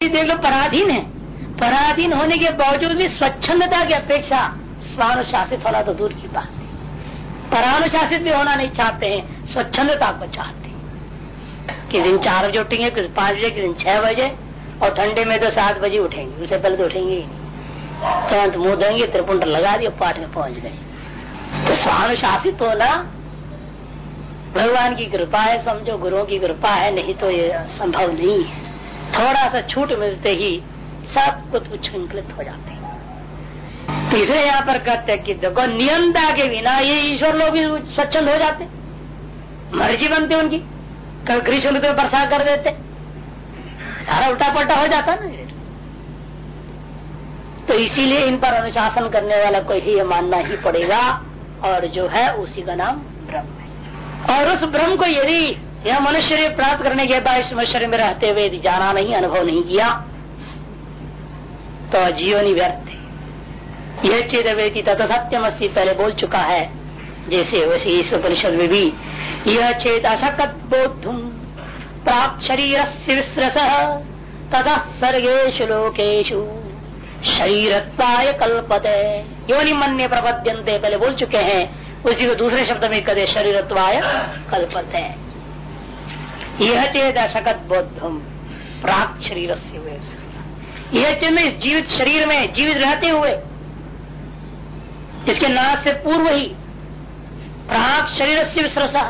देख लो पराधीन है। पराधीन होने के बावजूद भी स्वच्छंदता की अपेक्षा स्वानुशासित होना तो दूर की बात है। परानुशासित भी होना नहीं चाहते हैं, स्वच्छंदता को चाहते किस दिन चार बजे उठेंगे, किस पाँच बजे, किस दिन छह बजे, और ठंडे में तो सात बजे उठेंगे, उससे पहले तो उठेंगे ही नहीं। तुरंत मुँह देंगे त्रिपुंड लगा दिए, पाठ में पहुँच गए। तो स्वानुशासित होना भगवान की कृपा है, समझो, गुरुओं की कृपा है, नहीं तो ये संभव नहीं है। थोड़ा सा छूट मिलते ही सब कुछ उच्छृंखलित हो जाते हैं। तीसरे यहाँ पर कहते हैं कि देखो, नियंता के बिना ये ईश्वर लोग भी स्वच्छंद हो जाते मर्ज़ी बनते उनकी। कभी ग्रीष्म ऋतु बरसा कर देते। सारा उल्टा पलटा हो जाता ना तो इसीलिए इन पर अनुशासन करने वाला को ही मानना ही पड़ेगा। और जो है उसी का नाम ब्रह्म है। और उस ब्रह्म को यदि यह मनुष्य प्राप्त करने के बाद इस मनुष्य में रहते हुए जाना नहीं, अनुभव नहीं किया तो जीवनी व्यर्थ है। यह चेत व्यक्ति तथा सत्यम अस्सी पहले बोल चुका है। जैसे वैसे इस उपनिषद में भी यह चेत अशकत बोधुम प्राप्त शरीर से विस्रस तथा सर्गेश लोकेशु शरीर कल्पते। योनि मन प्रपद्यंते पहले बोल चुके हैं। उसी को दूसरे शब्द में कदे शरीरत्वाय कल्पते। यह चेत अशकत बोधम प्राक शरीर से यह चिन्ह इस जीवित शरीर में, जीवित रहते हुए। इसके नाश से पूर्व ही प्राक शरीर से विश्रसा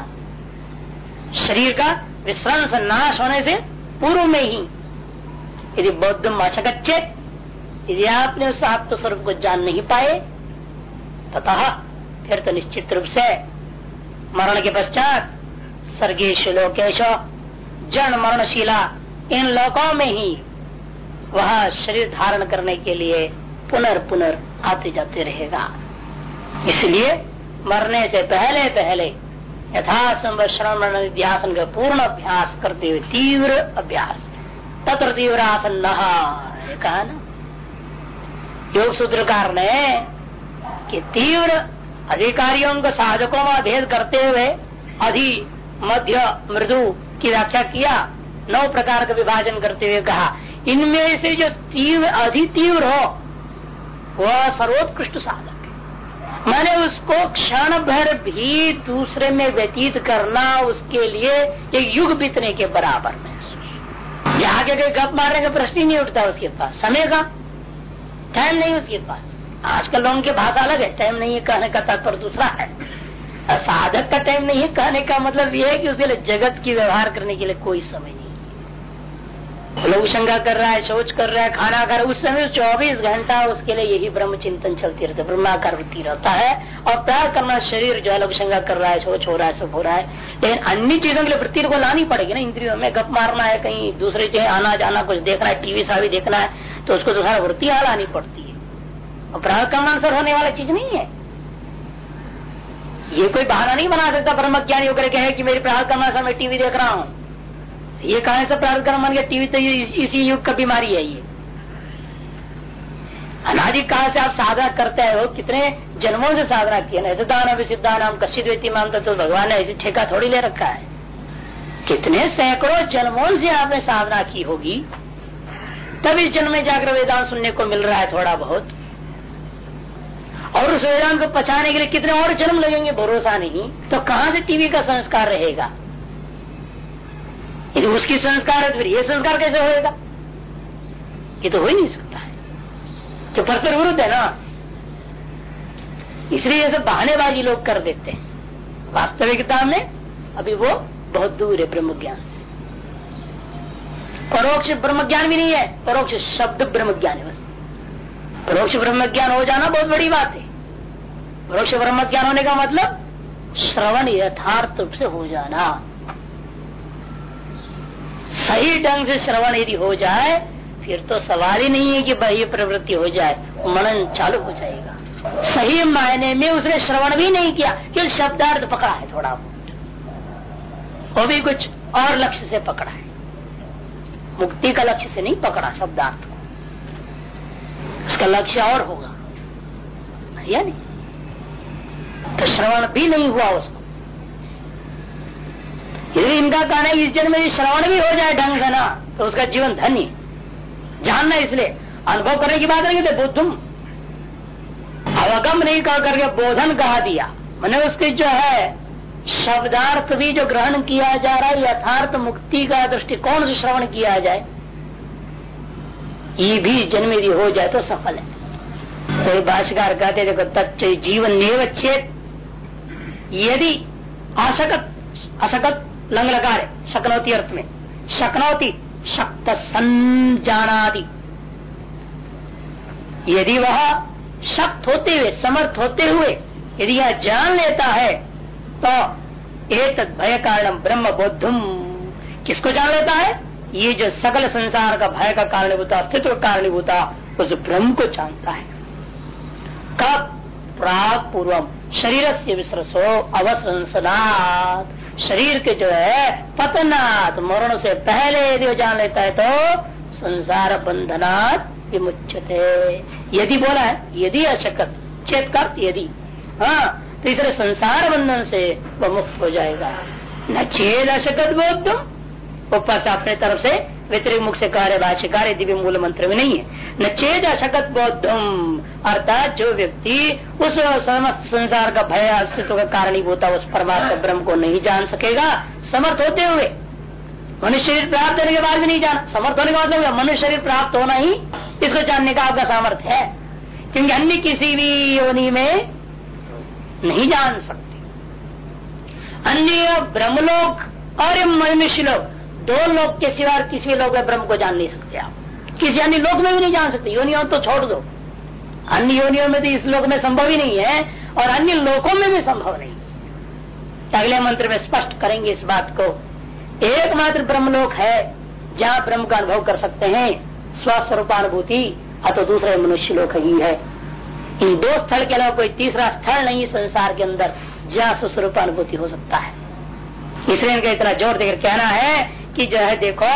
शरीर का विश्रंस नाश होने से पूर्व में ही। यदि बौद्ध अशकच्चेत यदि आपने उस आत्म स्वरूप को जान नहीं पाए तथा फिर तो निश्चित रूप से मरण के पश्चात सर्गेश लोकेश जन मरणशिला इन लोकों में ही वह शरीर धारण करने के लिए पुनर्पुनर आते जाते रहेगा। इसलिए मरने से पहले पहले यथासंभव श्रवण अध्यासन का पूर्ण अभ्यास करते हुए तीव्र अभ्यास, तत्र तीव्र आसन कहा ना। योग सूत्रकार ने कि तीव्र अधिकारियों को साधकों का भेद करते हुए अधि, मध्य, मृदु की व्याख्या किया, नौ प्रकार का विभाजन करते हुए कहा, इनमें से जो तीव्र अधि तीव्र हो, वह सर्वोत्कृष्ट साधक है। मैंने उसको क्षण भर भी दूसरे में व्यतीत करना, उसके लिए एक युग बीतने के बराबर महसूस। जहाँ के गप मारने का प्रश्न ही नहीं उठता उसके पास। समय का? टाइम नहीं उसके पास। आजकल लोगों की भाषा अलग है। टाइम नहीं है, कहने का तात्पर्य दूसरा है। साधक का टाइम नहीं है, कहने का मतलब यह है कि उसके लिए जगत की व्यवहार करने के लिए कोई समय नहीं लोग शंका कर रहा है सोच कर रहा है, खाना खा कर उस समय 24 घंटा उसके लिए यही ब्रह्म चिंतन चलती रहती है। ब्रह्माकार वृत्ति रहता है और प्यार करना शरीर जो है लोग शंका कर रहा है सोच हो रहा है, सब हो रहा है। लेकिन अन्य चीज़ों के लिए वृत्ति को लानी पड़ेगी ना, इंद्रियों में गप मारना है, कहीं दूसरे जो आना जाना कुछ देखना है, टीवी सा देखना है तो उसको तो सारा वृत्ति लानी पड़ती है। और प्राग कर्मानुसार होने वाला चीज़ नहीं है। ये कोई बहाना नहीं बना सकता ब्रह्म ज्ञान होकर कहे कि मेरी प्राग कर्मानुसार मैं टीवी देख रहा हूँ। ये कहा से प्रार्थ कर्म बन गया, टीवी तो इसी युग का बीमारी है ये। अनादि कहा से आप साधना करते हो, कितने जन्मों से साधना किया, ना दान सिद्धा नाम कशित व्यक्ति मानता तो भगवान ने ऐसी ठेका थोड़ी ले रखा है। कितने सैकड़ों जन्मों से आपने साधना की होगी तब इस जन्म में जाकर वेदांत सुनने को मिल रहा है थोड़ा बहुत। और उस वेदांत को पचाने के लिए कितने और जन्म लगेंगे? भरोसा नहीं। तो कहाँ से टीवी का संस्कार रहेगा? यदि उसकी संस्कार है तो फिर ये संस्कार कैसे होएगा? ये तो हो ही नहीं सकता है। तो परस्पर विरुद्ध है ना? इसलिए ये बहानेबाजी लोग कर देते हैं। वास्तविकता में अभी वो बहुत दूर है ब्रह्म ज्ञान से। परोक्ष ब्रह्म ज्ञान भी नहीं है, परोक्ष शब्द ब्रह्म ज्ञान है परोक्ष ब्रह्म ज्ञान हो जाना बहुत बड़ी बात है। परोक्ष ब्रह्म ज्ञान होने का मतलब श्रवण यथार्थ रूप से हो जाना। सही ढंग से श्रवण यदि हो जाए, फिर तो सवाल ही नहीं है कि बाह्य प्रवृत्ति हो जाए, मनन चालू हो जाएगा। सही मायने में उसने श्रवण भी नहीं किया कि शब्दार्थ पकड़ा है थोड़ा बहुत। वो भी कुछ और लक्ष्य से पकड़ा है। मुक्ति का लक्ष्य से नहीं पकड़ा शब्दार्थ को। उसका लक्ष्य और होगा। या नहीं तो श्रवण भी नहीं हुआ उसको। यदि इनका कहना है, इस जन्म में श्रवण भी हो जाए ढंग से ना तो उसका जीवन धन्य। जानना इसलिए, अनुभव करने की बात नहीं थे बुद्धुम। अवगम नहीं कह करके बोधन कहा दिया। मैंने उसके जो है, शब्दार्थ भी जो ग्रहण किया जा रहा है, यथार्थ मुक्ति का दृष्टिकोण से श्रवण किया जाए ये भी जन्म यदि हो जाए तो सफल है। कोई भाष्यकार कहते देखो, तच्च जीवन निव चेत यदि अशकत अशकत लंग रहे शकनौती अर्थ में शकनौती शक्त संजानादि। यदि वह शक्त होते हुए, समर्थ होते हुए यदि यह जान लेता है तो एक भय कारण ब्रह्म बोधुम किसको जान लेता है? ये जो सकल संसार का भय का कारणीभूता, अस्तित्व कारणीभूता, उस ब्रह्म को जानता है। कब प्राग पूर्व शरीर से विश्रसो अवसंसनाथ शरीर के जो है पतनाथ मरण से पहले यदि वो जान लेता है तो संसार बंधनात् विमुचते यदि बोला है, यदि अशकत चेत कर यदि हाँ तो इसलिए संसार बंधन से वह मुक्त हो जाएगा। न छेद अशकत बोध तुम ऊपर से अपने तरफ़ से व्यतिरिक मुख से कार्य भाष्यकार दिव्य मूल मंत्र में नहीं है। न चेत अशकत बौद्धम, अर्थात जो व्यक्ति उस समस्त संसार का भय, अस्तित्व का कारणीभूता उस परमात्मा ब्रह्म को नहीं जान सकेगा, समर्थ होते हुए। मनुष्य शरीर प्राप्त होने के बाद भी नहीं जान। समर्थ होने का मतलब मनुष्य शरीर प्राप्त होना ही इसको जानने का आपका सामर्थ्य है। क्योंकि अन्य किसी भी योनि में नहीं जान सकते। अन्य ब्रह्मलोक और मनुष्य लोग दो लोग के सिवा किसी लोग में ब्रह्म को जान नहीं सकते आप। किसी अन्य लोक में भी नहीं जान सकते। योनियों तो छोड़ दो। अन्य योनियों में तो इस लोक में संभव ही नहीं है और अन्य लोकों में भी संभव नहीं। अगले मंत्र में स्पष्ट करेंगे इस बात को। एकमात्र ब्रह्मलोक है, जहाँ ब्रह्म का अनुभव कर सकते हैं। स्वस्वरूपानुभूति अथवा दूसरे मनुष्य लोक ही है। इन दो स्थल के अलावा कोई तीसरा स्थल नहीं संसार के अंदर, जहाँ स्वस्वरूपानुभूति हो सकता है। इसलिए इनका इतना ज़ोर देकर कहना है कि जो है, देखो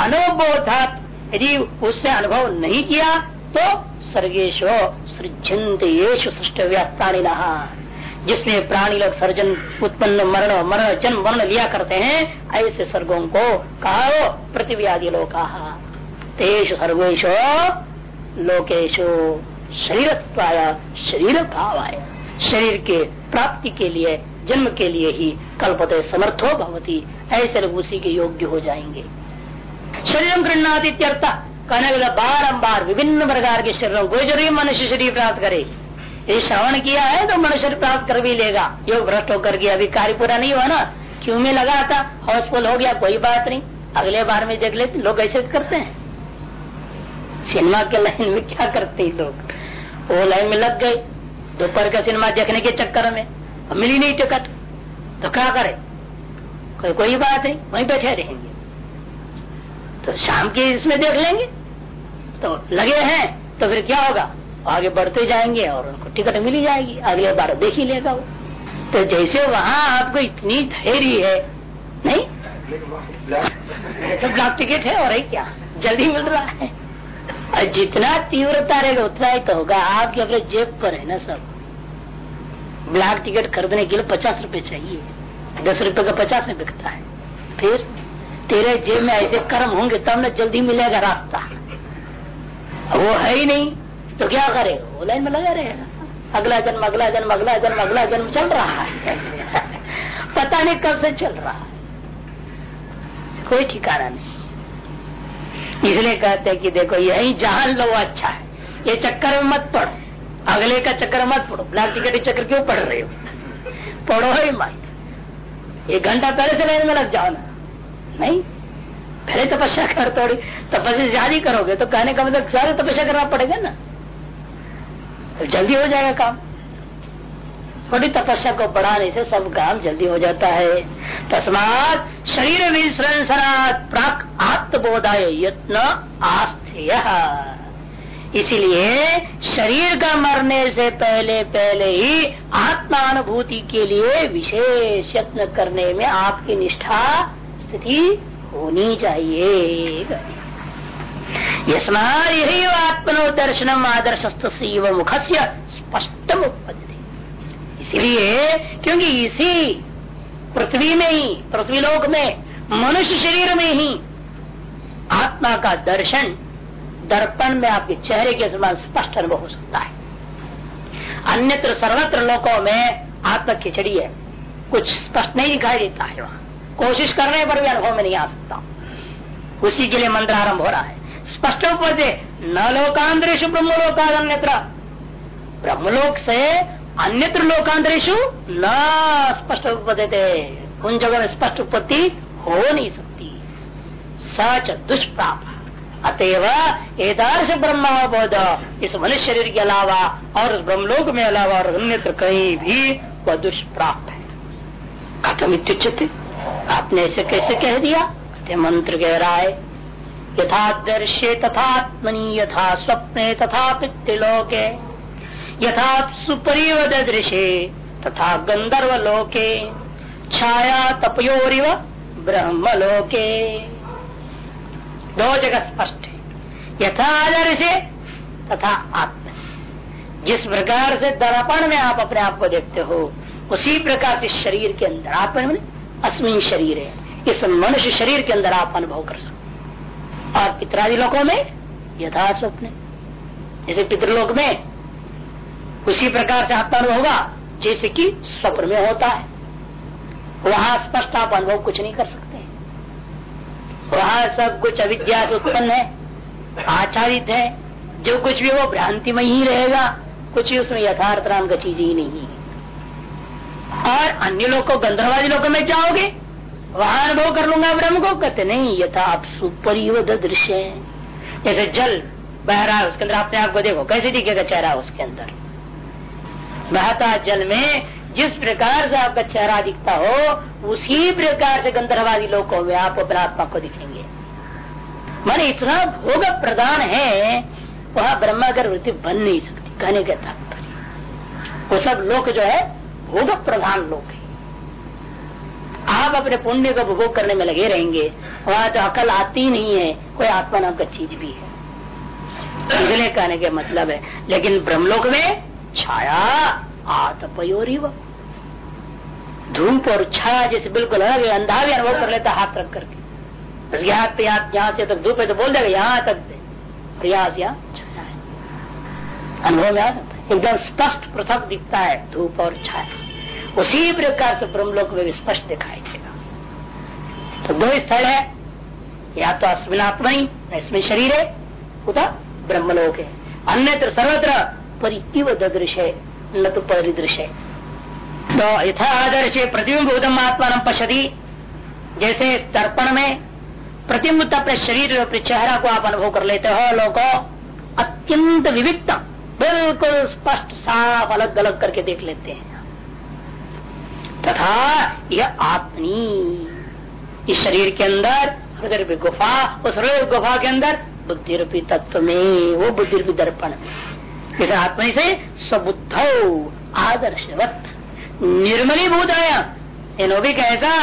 अनुभोधात यदि उससे अनुभव नहीं किया तो सर्गेशो सृजंत येषु सृष्ट प्राणी जिसने प्राणी लोग सर्जन, उत्पन्न, मरण मरण, जन्म, मरण लिया करते हैं, ऐसे सर्गों को कहा पृथ्वी आदि लोग तेषु सर्वेशु लोकेशु शरीर शरीर भाव आय शरीर के प्राप्ति के लिए जन्म के लिए ही कल्पते समर्थो भवती, ऐसे लोग उसी के योग्य हो जाएँगे। शरीर गृहणात कहने लगा बारम्बार विभिन्न प्रकार के शरीरों कोई ज़रूरी मनुष्य शरीर प्राप्त करे, ये श्रवण किया है तो मनुष्य प्राप्त कर भी लेगा। योग भ्रष्ट होकर के अभी कार्य पूरा नहीं हुआ ना? क्यों में लगा था? हाउसफुल हो गया, कोई बात नहीं। अगले बार में देख लेते, लोग ऐसे करते हैं। सिनेमा के लाइन में क्या करते हैं लोग? वो लाइन में लग गए। दोपहर का सिनेमा देखने के चक्कर में। मिली नहीं टिकट तो क्या करे? कोई कोई बात नहीं, वहीं बैठे रहेंगे। तो शाम के इसमें देख लेंगे। तो लगे हैं तो फिर क्या होगा? आगे बढ़ते जाएँगे और उनको टिकट मिली जाएगी। अगले बार देख ही लेगा वो। तो जैसे वहाँ आपको इतनी धैर्य है, नहीं? तो ब्लॉक टिकट है और है क्या? जल्दी मिल रहा है। और जितना तीव्रता रहेगा, उतना ही तो होगा। आपके अपने जेब पर है ना सब। ब्लैक टिकट खरीदने के लिए पचास रुपए चाहिए। दस रुपए का पचास में बिकता है। फिर, तेरे जेब में ऐसे कर्म होंगे, तब न जल्दी मिलेगा रास्ता। वो है ही नहीं तो क्या करे? वो लाइन में लगा रहेगा। अगला जन्म अगला जन्म अगला जन्म अगला जन्म चल रहा है। पता नहीं कब से चल रहा है। कोई ठिकाना नहीं। इसलिए कहते हैं कि देखो, यही जहाँ लो अच्छा है। ये चक्कर में मत पढ़ो अगले का चक्कर मत पढ़ो ब्लैक टिकट चक्कर क्यों पढ़ रहे हो? पढ़ो ही मत। एक घंटा पहले से लाइन में लग जाओ ना। नहीं? पहले तपस्या कर थोड़ी। तपस्या ज़्यादा करोगे तो कहने का मतलब सारे तपस्या करना पड़ेगा ना। तो जल्दी हो जाएगा काम। थोड़ी तपस्या को बढ़ाने से सब काम जल्दी हो जाता है। तस्मात शरीर विश्रंसनात् प्राक आत्मबोधाय यत्न आस्थ्य इसलिए शरीर का मरने से पहले पहले ही आत्मानुभूति के लिए विशेष यत्न करने में आपकी निष्ठा स्थिति होनी चाहिए। यही आत्मनो दर्शनम आदर्श मुख से स्पष्ट इसलिए क्योंकि इसी पृथ्वी में ही, पृथ्वीलोक में, मनुष्य शरीर में ही आत्मा का दर्शन दर्पण में आपके चेहरे के समान स्पष्ट अनुभव हो सकता है। अन्यत्र, सर्वत्र लोकों में आत्म खिचड़ी है। कुछ स्पष्ट नहीं दिखाई देता है वहाँ। कोशिश करने पर भी अनुभव में नहीं आ सकता। उसी के लिए मंत्र आरंभ हो रहा है। स्पष्ट रूप से, न लोकांतरेशु ब्रह्मलोकाद अन्यत्र। ब्रह्मलोक से अन्यत्र लोकांतरेशु न स्पष्ट उपदे उन जगह में स्पष्ट उत्पत्ति हो नहीं सकती। सच दुष्प्राप। अतएव एदार्श ब्रह्मावबोध इस मनुष्य शरीर के अलावा और ब्रह्मलोक में अलावा और अन्यत्र कहीं भी वह दुष्प्राप्त है। खत्म इत्युचित आपने ऐसे कैसे कह दिया? मंत्र कह रहा है यथा दर्शे तथात्मनि, यथा स्वप्ने तथा पितृलोके यथा सुपरिव दृशे तथा गंधर्व लोके, छाया तपयोरिव ब्रह्मलोके। दो जगह स्पष्ट है। यथा दर्शे तथा आत्म जिस प्रकार से दर्पण में आप अपने आप को देखते हो, उसी प्रकार से शरीर के अंदर आत्मा अस्मिन शरीर है। इस मनुष्य शरीर के अंदर आप अनुभव कर सकते और पितरादि लोकों में यथा स्वप्न जैसे पितृलोक में, उसी प्रकार से आत्मा अनुभव होगा, जैसे कि स्वप्न में होता है। वहाँ स्पष्ट आप अनुभव कुछ नहीं कर सकते। वहाँ सब कुछ अविद्या से उत्पन्न है आचारित है। जो कुछ भी वो भ्रांति में ही रहेगा। कुछ भी उसमें यथार्थ नाम का चीज़ ही नहीं है। और अन्य लोग को गंधर्वादी लोगों में जाओगे वहाँ अनुभव कर लूँगा ब्रह्म को। कहते नहीं यथा आप सुपरिवध दृश्य है। जैसे जल बह रहा है उसके अंदर अपने आप को देखो। कैसे दिखेगा चेहरा उसके अंदर? बहता जल में जिस प्रकार से आपका चेहरा दिखता हो, उसी प्रकार से गंधर्वादी लोगों में आप अपने आत्मा को दिखेंगे। माने इतना भोग प्रदान है, वह ब्रह्मागर वृत्ति बन नहीं सकती, कहने का तात्पर्य। वो सब लोग जो है, भोग प्रधान लोग है। आप अपने पुण्य का भोग करने में लगे रहेंगे, वहाँ तो अकल आती नहीं है, कोई आत्मा नाम का चीज़ भी है। इसलिए कहने के मतलब है, लेकिन ब्रह्मलोक में छाया आतपयोरी धूप और छाया जैसे बिल्कुल अलग अंधा भी अनुभव कर लेता हाथ रख करके। यहाँ पे, यहाँ से तक धूप है तो बोल देगा, यहाँ तक प्रयास या छाया है। अनुभव में आ सकता है। एकदम स्पष्ट पृथक दिखता है धूप और छाया। उसी प्रकार से ब्रह्मलोक में स्पष्ट दिखाई देगा। तो दो स्थल है। या तो अस्मिन आत्मा ही इसमें शरीर है उदा ब्रह्मलोक है। अन्यत्र सर्वत्र परिव दृश्य न तो परिदृश्य। तो यथा आदर्श प्रतिबिंब उदम आत्मा पश्यति। जैसे दर्पण में प्रतिबिंब अपने शरीर अपने चेहरा को आप अनुभव कर लेते हो, लोगों, अत्यंत विविध बिल्कुल स्पष्ट, साफ़ अलग अलग करके देख लेते हैं। तथा यह आत्मी इस शरीर के अंदर, हृदय रूपी गुफा, उस हृदय गुफा के अंदर बुद्धि रूपी तत्व में, वो बुद्धि रूपी दर्पण इस आत्मा से स्वबुद्ध आदर्शवत। निर्मली भूताया इन भी कैसा?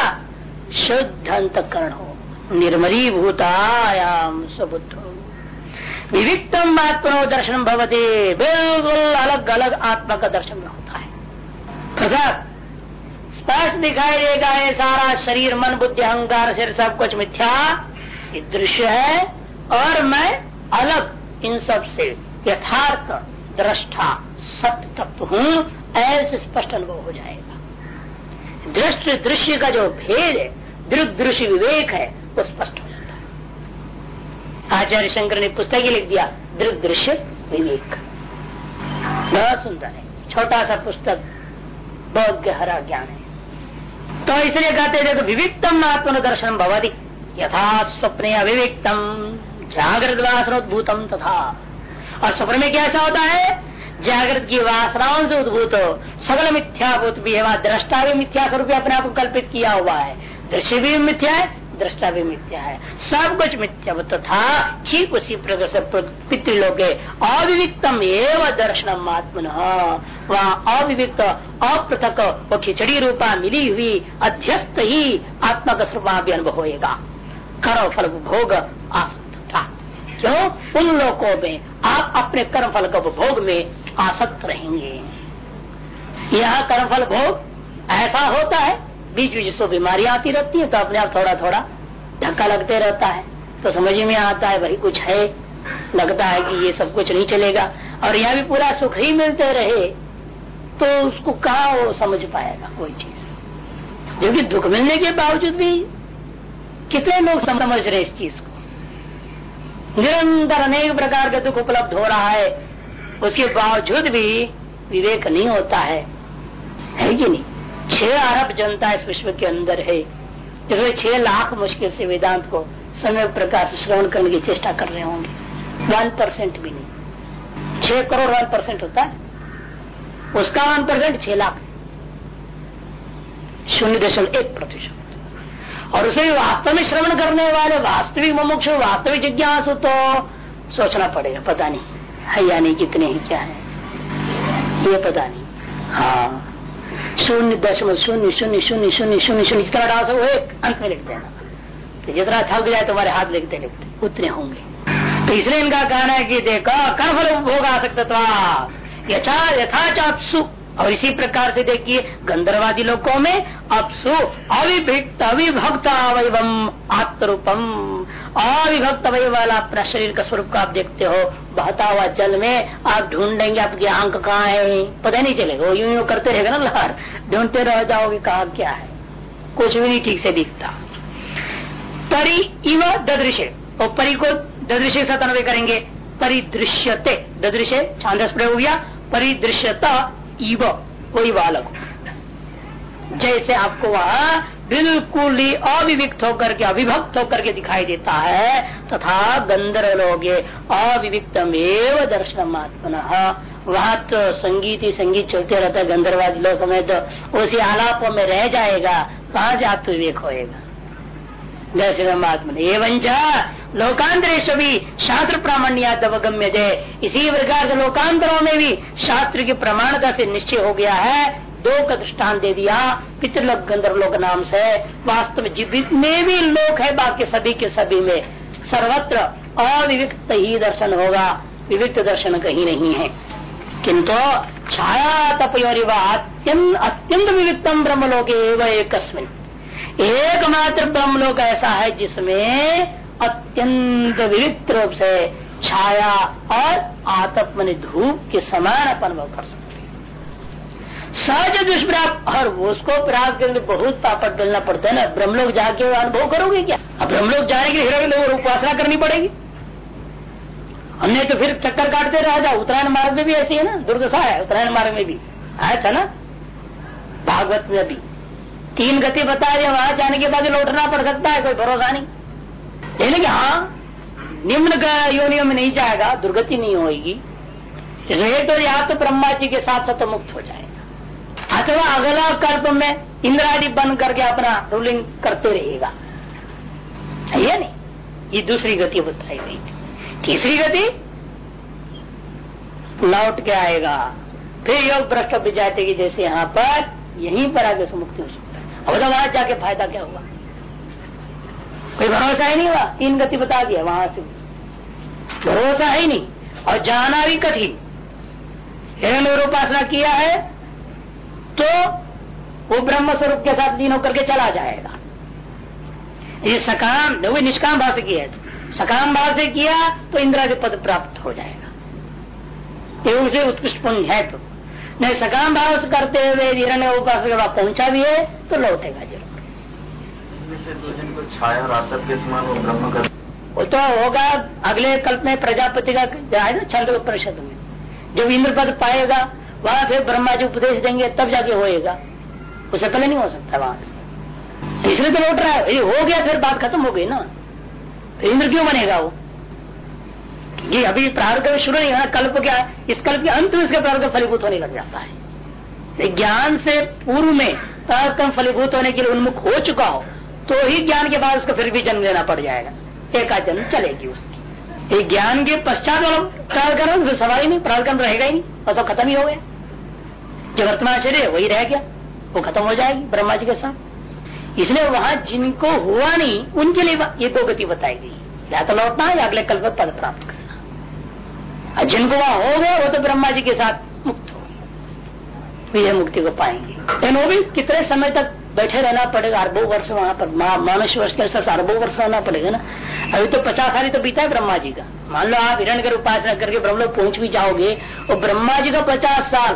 शुद्ध अंतकरण हो। निर्मली भूतायाम स्वबुद्ध विविक्तम आत्मनो दर्शन भवते। बिल्कुल अलग अलग आत्मा का दर्शन होता है। प्रसाद, स्पष्ट दिखाई देगा ये सारा शरीर, मन, बुद्धि, अहंकार शरीर सब कुछ मिथ्या। दृश्य है और मैं अलग इन सबसे यथार्थ दृष्टा सत्य तत्व हूँ, ऐसे स्पष्ट अनुभव हो जाएगा। दृष्ट दृश्य का जो भेद है दृग दृश्य विवेक है, वो स्पष्ट हो जाता है। आचार्य शंकर ने पुस्तक ही लिख दिया दृग दृश्य विवेक। बहुत सुंदर है, छोटा सा पुस्तक, बहुत गहरा ज्ञान है। तो इसलिए कहते देखो, विविक्तम आत्म दर्शन भवती, यथा स्वप्ने अविविक्तम, जागृत वासनोद्भूतम तथा। और स्वप्न में कैसा होता है? जागृत की वासनाओं से उद्भूत हो। सगल मिथ्याभूत भी है दृष्टा भी मिथ्या स्वरूप अपने आप को कल्पित किया हुआ है। दृश्य भी मिथ्या है, दृष्टा भी मिथ्या है। सब कुछ मिथ्या तथा ठीक उसी प्रकार से पितृलोक अविविक्तम एवं दर्शनम आत्मन। वहाँ अविविक्त, अपृथक वो खिचड़ी रूपा मिली हुई अध्यस्त ही आत्मा का स्वरूप अनुभव होगा करो फल भोग था क्यों उन लोगों में आप अपने कर्म फल का भोग में आसक्त रहेंगे। यह कर्म फल भोग ऐसा होता है, बीच बीच सो बीमारियाँ आती रहती है तो अपने आप थोड़ा थोड़ा धक्का लगते रहता है। तो समझ में आता है, वही कुछ है, लगता है कि ये सब कुछ नहीं चलेगा। और यह भी पूरा सुख ही मिलते रहे तो उसको कहा वो समझ पाएगा कोई चीज़? जबकि दुख मिलने के बावजूद भी कितने लोग समझ रहे इस चीज़ को? निरंतर अनेक प्रकार के दुख उपलब्ध हो रहा है। उसके बावजूद भी विवेक नहीं होता है। है कि नहीं? छह अरब जनता इस विश्व के अंदर है। इसमें छह लाख मुश्किल से वेदांत को समय प्रकार से श्रवण करने की चेष्टा कर रहे होंगे। वन परसेंट भी नहीं। छह करोड़ वन परसेंट होता है। उसका वन परसेंट छह लाख। शून्य दशमलव एक प्रतिशत। और उसमें वास्तव में श्रवण करने वाले वास्तविक मुमुक्ष वास्तविक जिज्ञासु तो सोचना पड़ेगा, पता नहीं, है या नहीं, कितने ही, क्या है। ये पता नहीं। हाँ। शून्य दशमलव शून्य शून्य शून्य शून्य शून्य शून्य जितना डाल सको, एक अंत में लिख देना। तो जितना थक जाए, तुम्हारे हाथ लिखते लिखते, उतने होंगे। तो इसलिए इनका कहना है कि देखो, कर्म भोग आ सकता था। यथा यथाचात्सु और इसी प्रकार से देखिए, गंधर्वादी लोगों में अपसु अविभिक्त अविभक्त अवयवम आत्मरूपम। अविभक्त अवय वाला अपना शरीर का स्वरूप का आप देखते हो, बहता हुआ जल में आप ढूंढेंगे, आपके आँख कहाँ है? पता नहीं चलेगा, वो यूँ यूँ करते रहेगा ना लहर। ढूंढते रह जाओगे कहा, क्या है? कुछ भी नहीं ठीक से दिखता। परि इव ददृश्य और परि को ददृश्य तनवे करेंगे। परिदृश्यते। ददृश्य छांदस प्रयोग हुआ परिदृश्यता इव कोई बालक। जैसे आपको वह बिल्कुल ही अविविक्त होकर के, अविभक्त होकर के दिखाई देता है, तथा गंधर्व लोग अविविक्त एवं दर्शन आत्मन वहाँ तो संगीत ही संगीत चलते रहता है गंधर्वादी लोग समय तो उसी आलापों में रह जाएगा, कहा से विवेक होएगा? आत्मन एवं लोकांतरेश भी शास्त्र प्रामाण्यागम्य दे इसी प्रकार के लोकांतरों में भी शास्त्र की प्रमाणता से निश्चय हो गया है। दो का दृष्टान दे दिया। पितृलोक गंधर्वलोक नाम से। वास्तव में जितने भी लोक है, बाकी सभी के सभी में सर्वत्र अविविक्त ही दर्शन होगा। विविक्त दर्शन कहीं नहीं है। किंतु छाया तपयोरिवा अत्यंत अत्यंत विविक्तम ब्रह्मलोक एक एकमात्र ब्रह्मलोक ऐसा है जिसमें अत्यंत विविध रूप से छाया और आत्मनि धूप के समान अनुभव कर सकते सहज दुष्प्राप्त और उसको प्राप्त करने बहुत पापड़ डलना पड़ता है ना। ब्रह्मलोक जाके अनुभव करोगे क्या? अब ब्रह्मलोक जाने के लिए उपासना करनी पड़ेगी। हमने तो फिर चक्कर काटते रह जाओ। उत्तरायण मार्ग में भी ऐसी है ना, दुर्दशा है। उत्तरायण मार्ग में भी। आया था ना? भागवत में अभी तीन गति बता दिया वहाँ जाने के बाद लौटना पड़ सकता है, कोई भरोसा नहीं। लेकिन हाँ निम्न योनियों में नहीं जाएगा, दुर्गति नहीं होगी इसमें तो या तो ब्रह्मा जी के साथ साथ मुक्त हो जाएगा। अथवा अगला कर्प में इंद्रादि बन करके अपना रूलिंग करते रहेगा। है नहीं, ये दूसरी गति बताई गई थी। तीसरी गति, लौट के आएगा। फिर योग भ्रष्ट जाते की जैसे यहाँ पर, यहीं पर आगे मुक्ति हो सकता है अब तो वहाँ जाके फ़ायदा क्या हुआ? कोई भरोसा ही नहीं हुआ? तीन गति बता दिया, वहाँ से। भरोसा ही नहीं, और जाना भी कठिन। एक उपासना किया है तो वो ब्रह्म स्वरूप के साथ लीन होकर के चला जाएगा। ये सकाम वो निष्काम भाव से किया है। सकाम भाव से किया तो इंदिरा के पद प्राप्त हो जाएगा। उसे उत्कृष्ट पुण्य है तो। नहीं सकाम भाव से करते हुए हिरण्य उपासक पहुँचा भी है तो लौटेगा ज़रूर। दो जन को छाया और आतप के समान वो ब्रह्म का वो तो होगा अगले कल्प में प्रजापति का है ना छंद परिषद में। जब इंद्र पद पाएगा वहाँ फिर ब्रह्मा जी उपदेश देंगे तब जाके होएगा। उससे पहले नहीं हो सकता वहाँ। इसलिए तो लौट रहा है। ये हो गया फिर बात खत्म हो गई ना। फिर इंद्र क्यों बनेगा वो? ये अभी प्रारंभ शुरू नहीं है कल्प क्या इस कल्प के अंत में इसके प्रारंभ फलीभूत होने लग जाता है। ज्ञान से पूर्व में प्रारंभ फलीभूत होने के लिए उन्मुख हो चुका हो तो ही ज्ञान के बाद उसको फिर भी जन्म लेना पड़ जाएगा। एक जन्म चलेगी उसकी। एक ज्ञान के पश्चात वाला प्रारंभ फिर सवाल ही नहीं प्रारंभ रहेगा ही नहीं, और तो खत्म ही हो गया। जो वर्तमान शरीर वही रह गया, वो खत्म हो जाएगी ब्रह्मा जी के साथ। इसलिए वहाँ जिनको हुआ नहीं, उनके लिए ये दो गति बताई गई। या तो लौटना या अगले कल्प पद प्राप्त और जिनको वहाँ हो गए वो तो ब्रह्मा जी के साथ मुक्त हो गए। मुक्ति को पाएँगे। लेकिन वो भी कितने समय तक बैठे रहना पड़ेगा? अरबों वर्ष वहाँ पर मनुष्य वर्ष के अनुसार अरबों वर्ष रहना पड़ेगा ना। अभी तो पचास साल तो बीता है ब्रह्मा जी का। मान लो आप हिरण कर उपासना करके ब्रह्म लोग पहुँच भी जाओगे और ब्रह्मा जी का पचास साल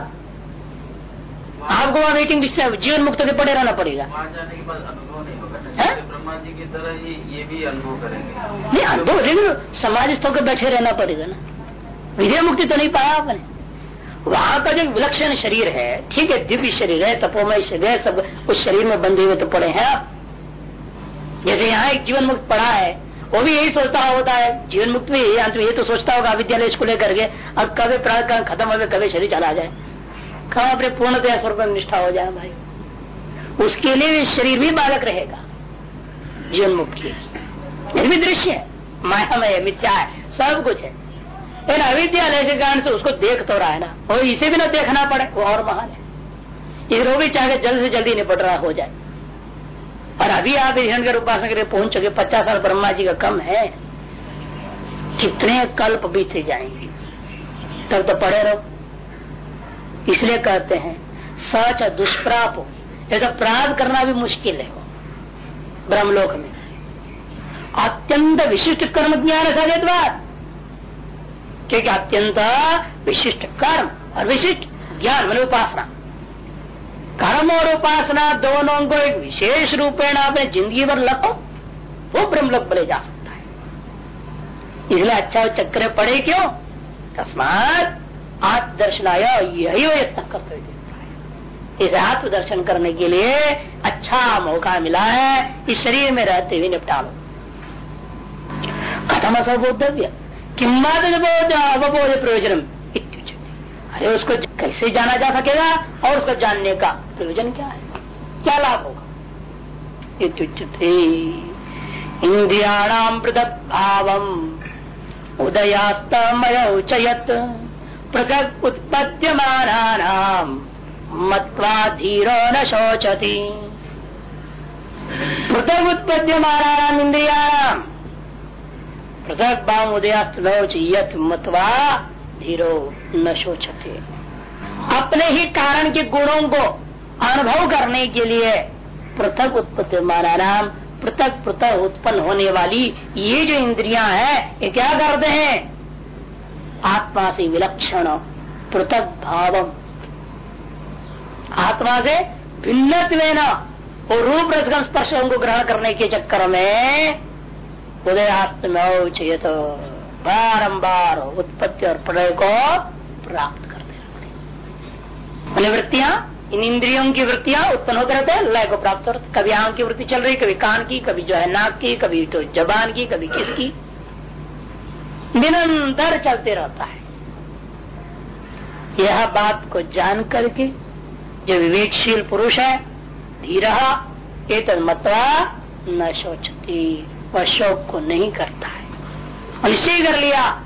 आपको वहाँ वेटिंग लिस्ट जीवन मुक्त के पड़े रहना पड़ेगा? ब्रह्मा जी की तरह ही ये भी अनुभव करेंगे। नहीं अनुभव लेकिन समाज स्थों के बैठे रहना पड़ेगा ना। विजय मुक्ति तो नहीं पाया आपने। वहाँ का जो विलक्षण शरीर है, ठीक है, दिव्य शरीर है, तपोमय शरीर है, सब उस शरीर में बंधे हुए तो पड़े हैं आप। जैसे यहाँ एक जीवन मुक्त पड़ा है, वो भी यही सोचता होता है। जीवन मुक्त भी अंत में ये तो सोचता होगा, विद्यालय स्कूल लेकर के, अब कभी प्राण खत्म हो गए कभी शरीर चला जाए। कहा अपने पूर्णतया स्वरूप में निष्ठा हो जाए भाई। उसके लिए शरीर भी बालक रहेगा जीवन मुक्त के दृश्य है, मायामय, मिथ्या है, सब कुछ है। लेकिन अविद्यालय के कारण से उसको देख तो रहा है ना। और इसे भी ना देखना पड़े, वो और महान है। इसरो भी चाहे जल्द से जल्दी निपट रहा हो जाए। और अभी आप उपासना के लिए पहुँच चुके, पचास साल ब्रह्मा जी का कम है। कितने कल्प बीते जाएँगे। तब तो पड़े रहो। इसलिए कहते हैं, सच दुष्प्राप हो। ऐसा प्राप्त करना भी मुश्किल है। ब्रह्मलोक में अत्यंत विशिष्ट कर्म ज्ञान है सजद्वार क्योंकि अत्यंत विशिष्ट कर्म और विशिष्ट ज्ञान, मन उपासना। कर्म और उपासना दोनों को एक विशेष रूपेण आपने ज़िंदगी भर लखो, वो ब्रह्मलोक बने जा सकता है। इसलिए अच्छा चक्र पड़े क्यों? तस्मात आत्मदर्शनाय यही यत्न कर्तव्य इसे आत्मदर्शन करने के लिए अच्छा मौका मिला है, इस शरीर में रहते हुए निपटा लो। कथम असबोधव्य किम्माद अवबोध प्रयोजन अरे उसको कैसे जाना जा सकेगा और उसको जानने का प्रयोजन क्या है? क्या लाभ होगा? इंद्रियाणाम पृथक भाव उदयास्तमय उचयत पृथक उत्पद्यमानानाम मत्वा धीरो न शोचती। पृथक उत्पद्यमानानाम इंद्रियाणाम पृथक भाव उदयास्त मतवा धीरो न शोचते। अपने ही कारण के गुणों को अनुभव करने के लिए पृथक उत्पत्ति माना नाम पृथक पृथक उत्पन्न होने वाली ये जो इंद्रिया है, ये क्या करते हैं? आत्मा से विलक्षण, पृथक भाव आत्मा से भिन्न और रूप रसगम स्पर्शों को ग्रहण करने के चक्कर में उदयास्त में बारम्बार उत्पत्ति और प्रलय को प्राप्त करते रहते वृत्तियाँ, इन इंद्रियों की वृत्तियाँ उत्पन्न होते रहते हैं, लय को प्राप्त करते कभी आँख की वृत्ति चल रही, कभी कान की, कभी जो है नाक की, कभी तो जबान की, कभी किसकी निरंतर चलते रहता है। यह बात को जान करके जो विवेकशील पुरुष है, धीरा एक मतवा न सोचती वह शोक को नहीं करता है। और निश्चय कर लिया।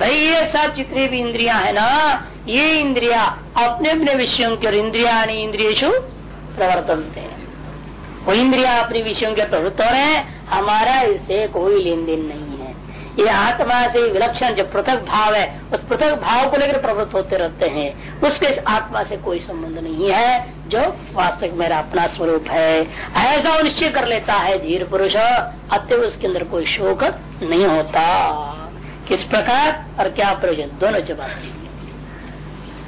भाई, ये सब जितनी भी इंद्रिया है ना, ये इंद्रिया अपने अपने विषयों के और इंद्रिया इंद्रियु प्रवर्तन थे वो इंद्रिया अपने विषयों के प्रवृत्त हो रहे हैं। हमारा इससे कोई लेन देन नहीं। है ये आत्मा से विलक्षण जो पृथक भाव है, उस पृथक भाव को लेकर प्रवृत्त होते रहते हैं। उसके आत्मा से कोई संबंध नहीं है, जो वास्तविक मेरा अपना स्वरूप है। ऐसा निश्चय कर लेता है, धीर पुरुष, अतः उसके अंदर कोई शोक नहीं होता। किस प्रकार और क्या प्रयोजन? दोनों जवाब।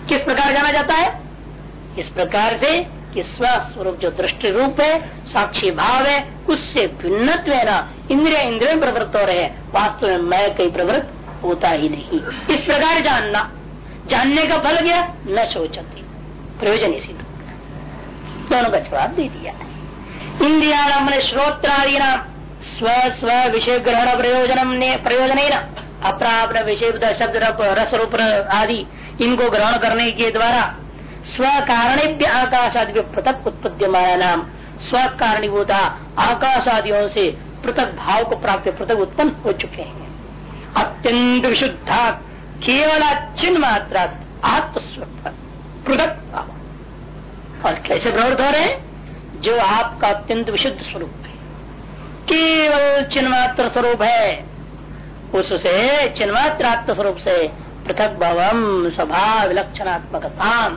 किस प्रकार जाना जाता है? इस प्रकार से कि स्वस्वरूप जो दृष्टि रूप है, साक्षी भाव है, उससे भिन्न इंद्रिया इंद्रिय प्रवृत्त हो रहे वास्तव में मैं कहीं प्रवृत्त होता ही नहीं। इस प्रकार जानना। जानने का फल गया, न सोचती प्रयोजन इसी दोनों का जवाब दे दिया। इंद्रिया मैंने श्रोत्रादि नाम स्व स्व विषय ग्रहण प्रयोजन प्रयोजन अपना विषय शब्द रस रूप आदि। इनको ग्रहण करने के द्वारा स्व कारण आकाश आदि पृथक उत्पद्यमान नाम स्व कारणीभूता आकाश आदियों से पृथक भाव को प्राप्त पृथक उत्पन्न हो चुके हैं। अत्यंत विशुद्धा केवल चिन्ह मात्रा आत्मस्वरूप, पृथक भाव। और कैसे प्रवृत्त हो रहे हैं? जो आपका अत्यंत विशुद्ध स्वरूप है। केवल चिन्मात्र स्वरूप है। उससे चिन्मात्र आत्म स्वरूप से पृथक भवम स्वभाव विलक्षणात्मकता